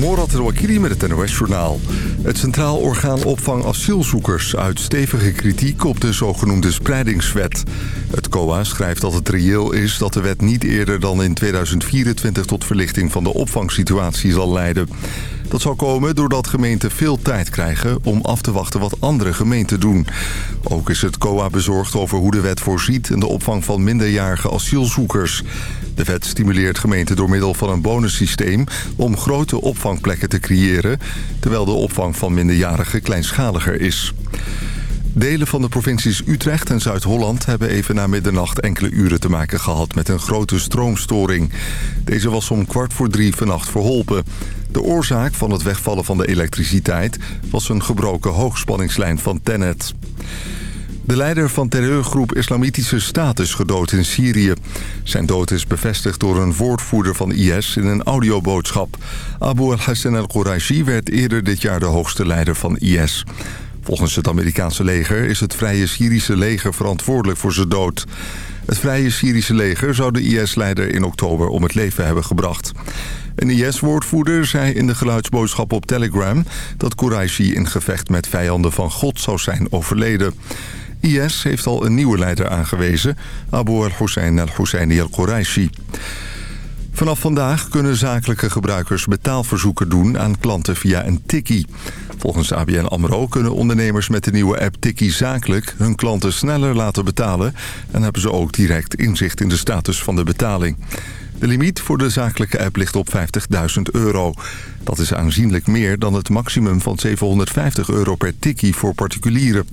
Morat Rouakiri met het NOS-journaal. Het Centraal Orgaan Opvang Asielzoekers uit stevige kritiek op de zogenoemde spreidingswet. Het COA schrijft dat het reëel is dat de wet niet eerder dan in 2024 tot verlichting van de opvangsituatie zal leiden. Dat zal komen doordat gemeenten veel tijd krijgen om af te wachten wat andere gemeenten doen. Ook is het COA bezorgd over hoe de wet voorziet in de opvang van minderjarige asielzoekers. De wet stimuleert gemeenten door middel van een bonussysteem om grote opvangplekken te creëren, terwijl de opvang van minderjarigen kleinschaliger is. Delen van de provincies Utrecht en Zuid-Holland hebben even na middernacht enkele uren te maken gehad met een grote stroomstoring. Deze was om kwart voor drie vannacht verholpen. De oorzaak van het wegvallen van de elektriciteit was een gebroken hoogspanningslijn van Tennet. De leider van terreurgroep Islamitische Staat is gedood in Syrië. Zijn dood is bevestigd door een woordvoerder van IS in een audioboodschap. Abu al-Hassan al-Quraishi werd eerder dit jaar de hoogste leider van IS. Volgens het Amerikaanse leger is het Vrije Syrische leger verantwoordelijk voor zijn dood. Het Vrije Syrische leger zou de IS-leider in oktober om het leven hebben gebracht. Een IS-woordvoerder zei in de geluidsboodschap op Telegram... dat Quraishi in gevecht met vijanden van God zou zijn overleden. IS heeft al een nieuwe leider aangewezen, Abu al-Hussein al-Husseini al-Quraishi. Vanaf vandaag kunnen zakelijke gebruikers betaalverzoeken doen aan klanten via een tikkie. Volgens ABN AMRO kunnen ondernemers met de nieuwe app Tikkie Zakelijk hun klanten sneller laten betalen... en hebben ze ook direct inzicht in de status van de betaling. De limiet voor de zakelijke app ligt op 50.000 euro. Dat is aanzienlijk meer dan het maximum van 750 euro per tikkie voor particulieren.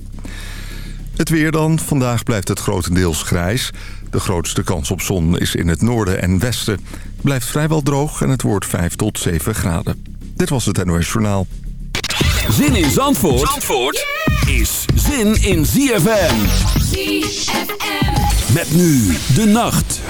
Het weer dan. Vandaag blijft het grotendeels grijs. De grootste kans op zon is in het noorden en westen. Blijft vrijwel droog en het wordt 5 tot 7 graden. Dit was het NOS Journaal. Zin in Zandvoort, Zandvoort is zin in ZFM. ZFM. Met nu de nacht.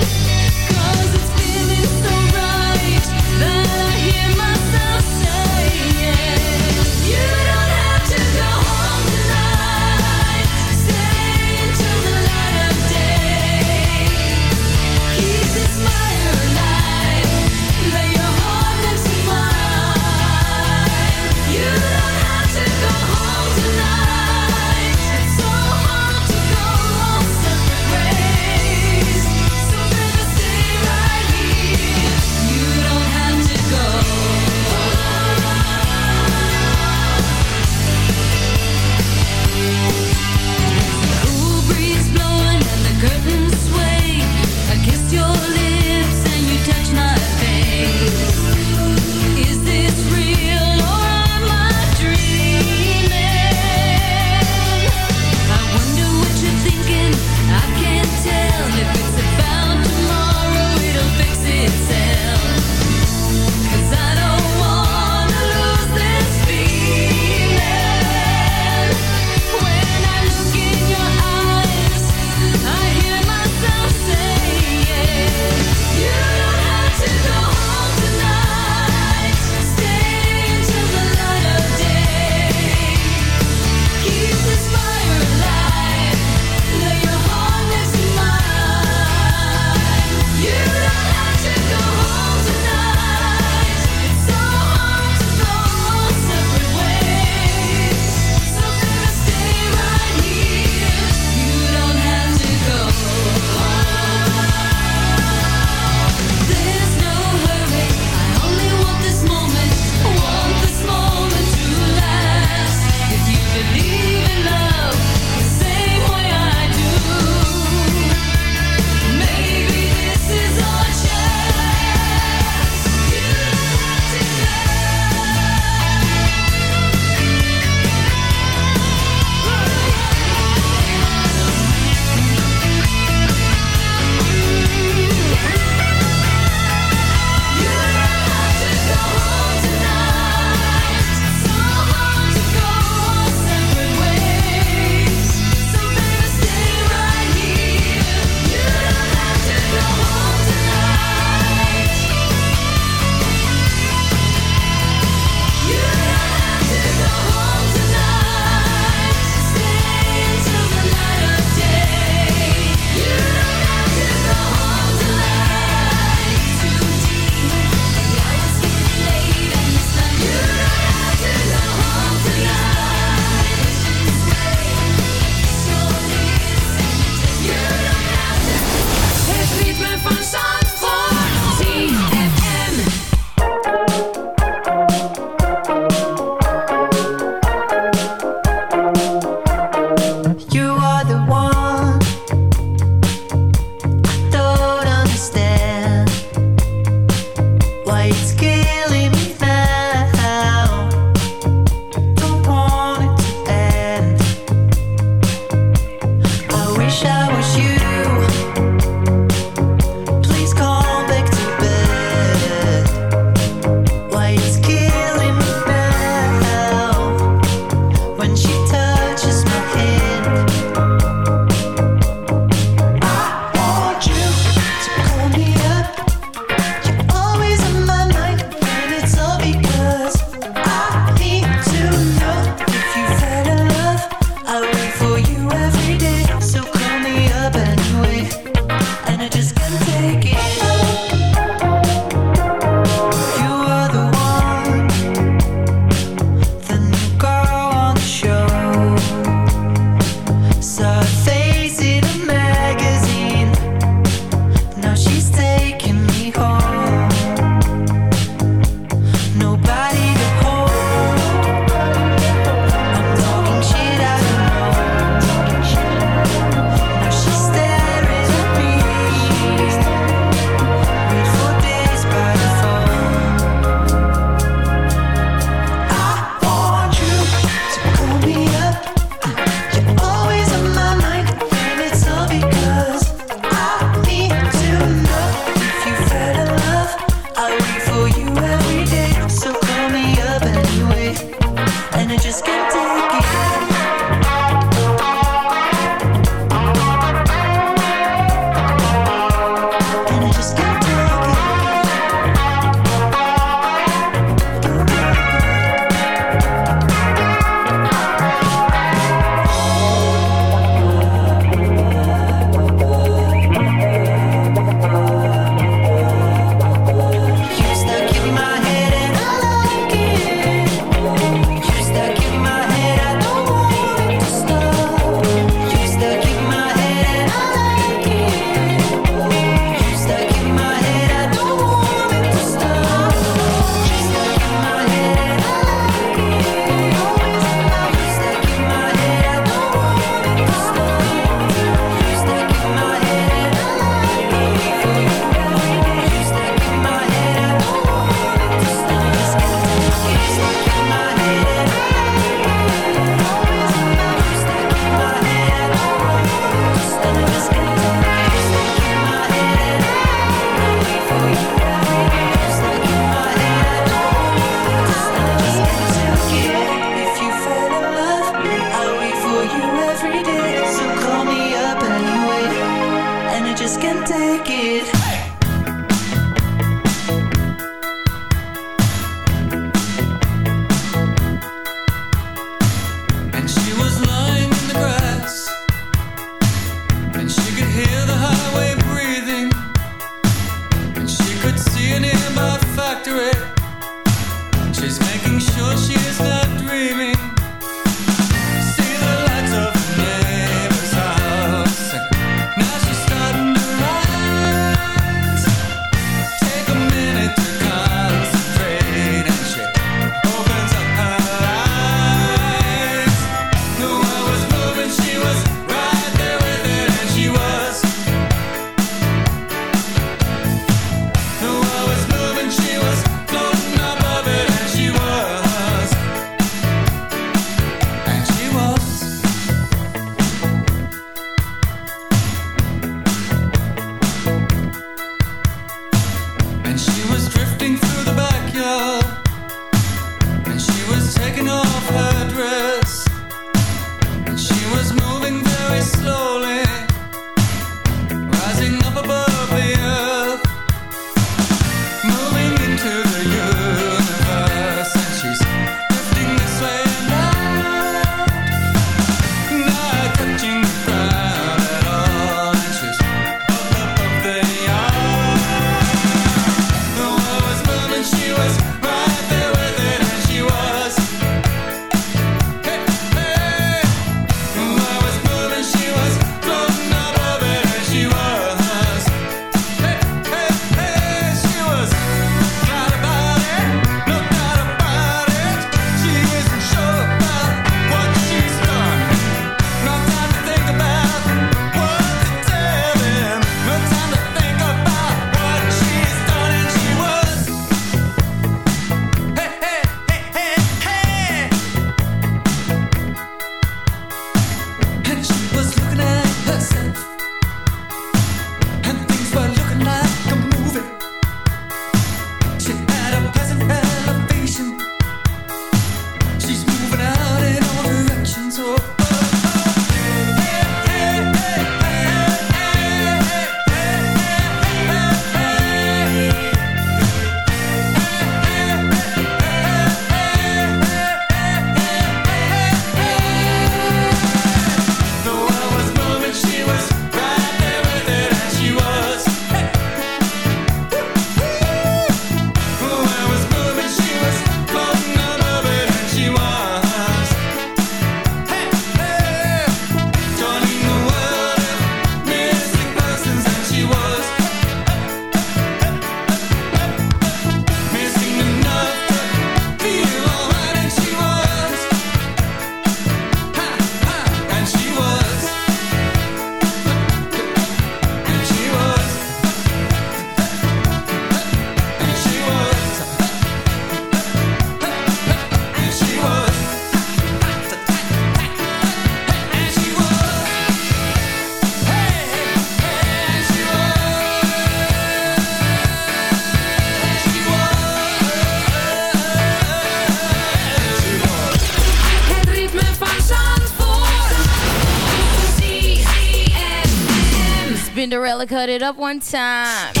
Spinderella cut it up one time.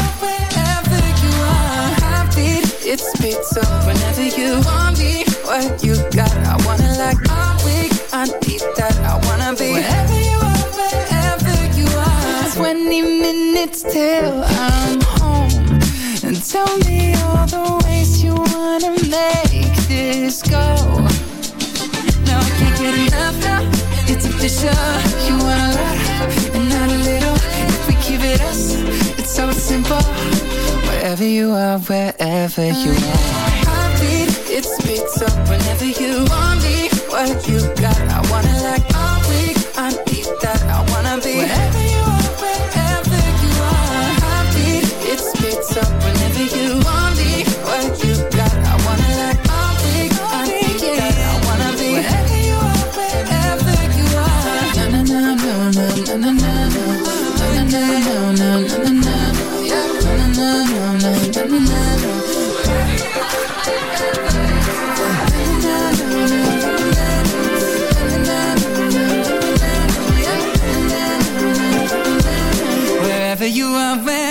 Heartbeat, it speeds whenever you want me. What you got, I wanna like. I'm I need that. I wanna be wherever you are, wherever you are. 20 minutes till I'm home. And tell me all the ways you wanna make this go. No, I can't get enough now. It's official. You want a If it us, it's so simple. Wherever you are, wherever you are. Heartbeat, it speeds up whenever you want me. What you got, I wanna like. Wherever you are, wherever